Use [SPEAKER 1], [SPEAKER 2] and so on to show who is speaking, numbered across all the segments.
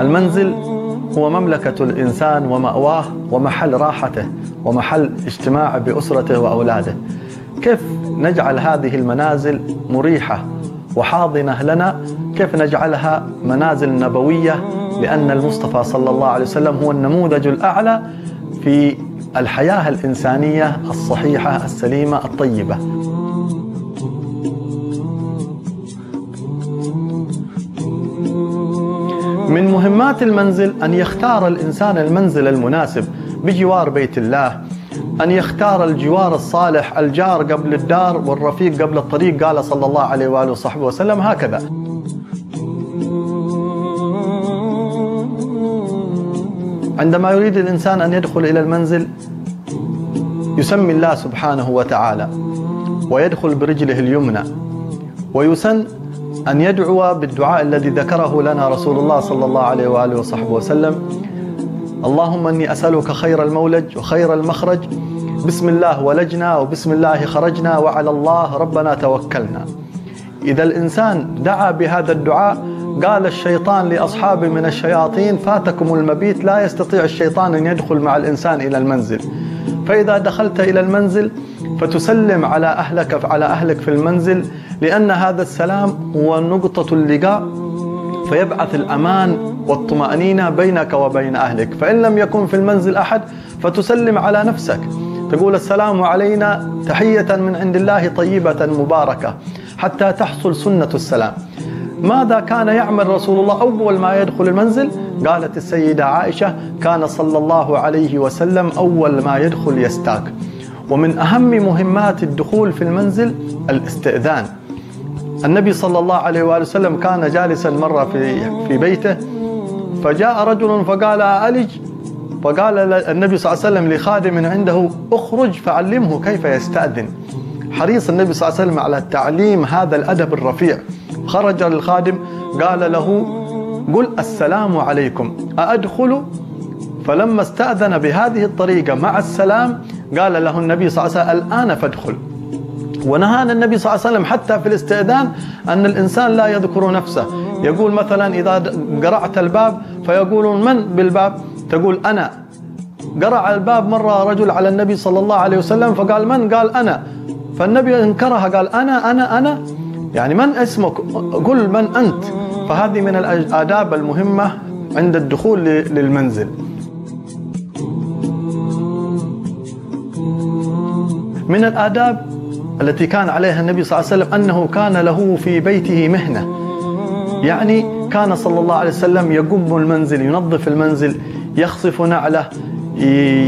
[SPEAKER 1] المنزل هو مملكة الإنسان ومأواه ومحل راحته ومحل اجتماع بأسرته وأولاده. كيف نجعل هذه المنازل مريحة وحاضنة لنا؟ كيف نجعلها منازل نبوية؟ لأن المصطفى صلى الله عليه وسلم هو النموذج الأعلى في الحياة الإنسانية الصحيحة السليمة الطيبة. من مهمات المنزل أن يختار الإنسان المنزل المناسب بجوار بيت الله أن يختار الجوار الصالح الجار قبل الدار والرفيق قبل الطريق قال صلى الله عليه وآله وصحبه وسلم هكذا. عندما يريد الإنسان أن يدخل إلى المنزل يسمي الله سبحانه وتعالى ويدخل برجله اليمنى ويسن أن يدعو بالدعاء الذي ذكره لنا رسول الله صلى الله عليه وآله وصحبه وسلم. اللهم إني أسألك خير المولج وخير المخرج. بسم الله ولجنا وبسم الله خرجنا وعلى الله ربنا توكلنا. إذا الإنسان دعا بهذا الدعاء قال الشيطان لأصحابه من الشياطين فاتكم المبيت لا يستطيع الشيطان أن يدخل مع الإنسان إلى المنزل. فإذا دخلت إلى المنزل فتسلم على أهلك على أهلك في المنزل لأن هذا السلام هو نقطة اللقاء فيبعث الأمان والطمأنينة بينك وبين أهلك. فإن لم يكن في المنزل أحد فتسلم على نفسك. تقول السلام علينا تحية من عند الله طيبة مباركة حتى تحصل سنة السلام. ماذا كان يعمل رسول الله أول ما يدخل المنزل؟ قالت السيدة عائشة كان صلى الله عليه وسلم أول ما يدخل يستاك. ومن أهم مهمات الدخول في المنزل الاستئذان. النبي صلى الله عليه وآله وسلم كان جالسا مرة في في بيته فجاء رجل فقال ألج؟ فقال النبي صلى الله عليه وسلم لخادم عنده اخرج فعلمه كيف يستأذن. حريص النبي صلى الله عليه وسلم على تعليم هذا الأدب الرفيع. خرج للخادم قال له قل السلام عليكم أأدخل؟ فلما استأذن بهذه الطريقة مع السلام قال له النبي صلى الله عليه وسلم الآن فادخل. ونهانا النبي صلى الله عليه وسلم حتى في الاستئذان أن الإنسان لا يذكر نفسه. يقول مثلا إذا قرعت الباب فيقولون من بالباب؟ تقول أنا. قرع الباب مرة رجل على النبي صلى الله عليه وسلم فقال من؟ قال أنا. فالنبي انكرها قال أنا أنا أنا. يعني من اسمك؟ قل من أنت. فهذه من الآداب المهمة عند الدخول للمنزل. من الآداب التي كان عليها النبي صلى الله عليه وسلم أنه كان له في بيته مهنة. يعني كان صلى الله عليه وسلم يقم المنزل ينظف المنزل يخصف نعله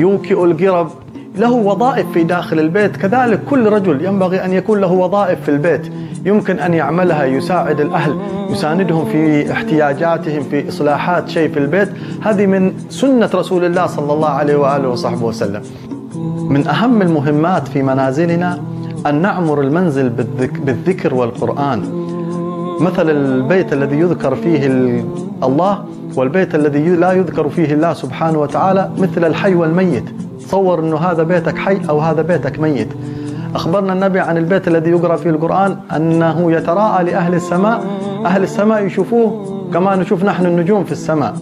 [SPEAKER 1] يوكئ القرب. له وظائف في داخل البيت. كذلك كل رجل ينبغي أن يكون له وظائف في البيت. يمكن أن يعملها يساعد الأهل يساندهم في احتياجاتهم في إصلاحات شيء في البيت. هذه من سنة رسول الله صلى الله عليه وآله وصحبه وسلم. من أهم المهمات في منازلنا أن نعمر المنزل بالذكر والقرآن. مثل البيت الذي يذكر فيه الله والبيت الذي لا يذكر فيه الله سبحانه وتعالى مثل الحي والميت. تصور أنه هذا بيتك حي أو هذا بيتك ميت. أخبرنا النبي عن البيت الذي يقرأ فيه القرآن أنه يتراءى لأهل السماء. أهل السماء يشوفوه كما نشوف نحن النجوم في السماء.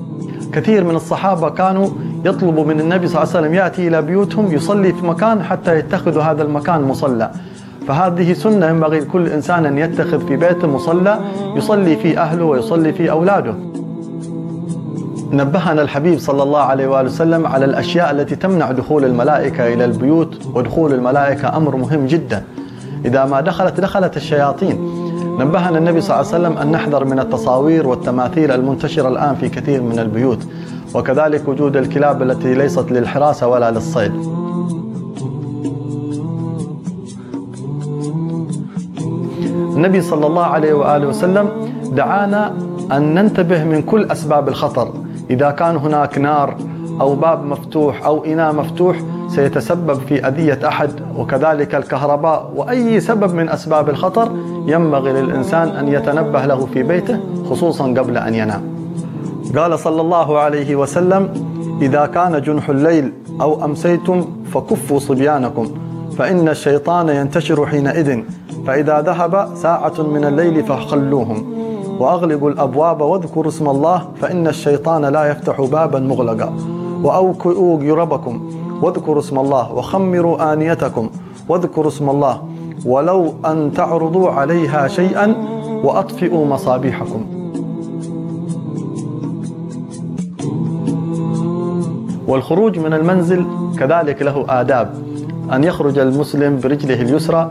[SPEAKER 1] كثير من الصحابة كانوا يطلبوا من النبي صلى الله عليه وسلم يأتي إلى بيوتهم يصلي في مكان حتى يتخذوا هذا المكان مصلى. فهذه سنة ينبغي لكل إنسان أن يتخذ في بيته مصلى يصلي فيه أهله ويصلي فيه أولاده. نبهنا الحبيب صلى الله عليه وآله وسلم على الأشياء التي تمنع دخول الملائكة إلى البيوت ودخول الملائكة أمر مهم جدا. إذا ما دخلت دخلت الشياطين. نبهنا النبي صلى الله عليه وسلم أن نحذر من التصاوير والتماثيل المنتشرة الآن في كثير من البيوت. وكذلك وجود الكلاب التي ليست للحراسة ولا للصيد. النبي صلى الله عليه وآله وسلم دعانا أن ننتبه من كل أسباب الخطر. إذا كان هناك نار أو باب مفتوح أو إناء مفتوح سيتسبب في أذية أحد وكذلك الكهرباء. وأي سبب من أسباب الخطر ينبغي للإنسان أن يتنبه له في بيته خصوصا قبل أن ينام. قال صلى الله عليه وسلم إذا كان جنح الليل أو أمسيتم فكفوا صبيانكم فإن الشيطان ينتشر حينئذ فإذا ذهب ساعة من الليل فخلوهم. وأغلقوا الأبواب واذكروا اسم الله فإن الشيطان لا يفتح بابا مغلقا. وأوكئوا جربكم واذكروا اسم الله وخمروا آنيتكم واذكروا اسم الله ولو أن تعرضوا عليها شيئا وأطفئوا مصابيحكم. والخروج من المنزل كذلك له آداب. أن يخرج المسلم برجله اليسرى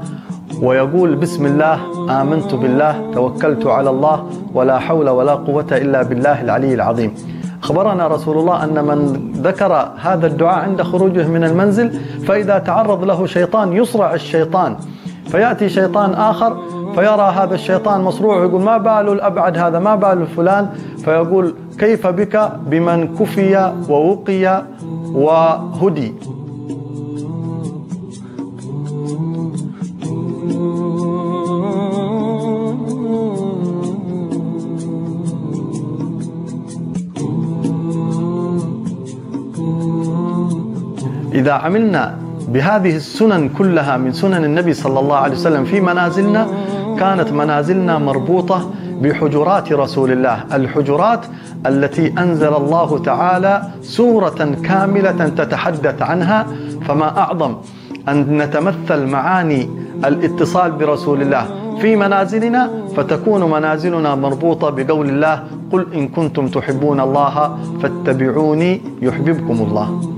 [SPEAKER 1] ويقول بسم الله آمنت بالله توكلت على الله ولا حول ولا قوة إلا بالله العلي العظيم. أخبرنا رسول الله أن من ذكر هذا الدعاء عند خروجه من المنزل فإذا تعرض له شيطان يصرع الشيطان. فيأتي شيطان آخر فيرى هذا الشيطان مصروع ويقول ما بال الأبعد هذا ما بال فلان فيقول كيف بك بمن كفي ووقي وهدي؟ إذا عملنا بهذه السنن كلها من سنن النبي صلى الله عليه وسلم في منازلنا كانت منازلنا مربوطة بحجرات رسول الله. الحجرات التي أنزل الله تعالى سورة كاملة تتحدث عنها فما أعظم أن نتمثل معاني الاتصال برسول الله في منازلنا فتكون منازلنا مربوطة بقول الله قل إن كنتم تحبون الله فاتبعوني يحببكم الله.